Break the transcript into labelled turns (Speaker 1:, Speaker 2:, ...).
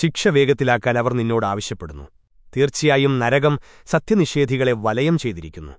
Speaker 1: ശിക്ഷ വേഗത്തിലാക്കാൻ അവർ നിന്നോട് ആവശ്യപ്പെടുന്നു. തീർച്ചയായും നരകം സത്യനിഷേധികളെ വലയം ചെയ്തിരിക്കുന്നു.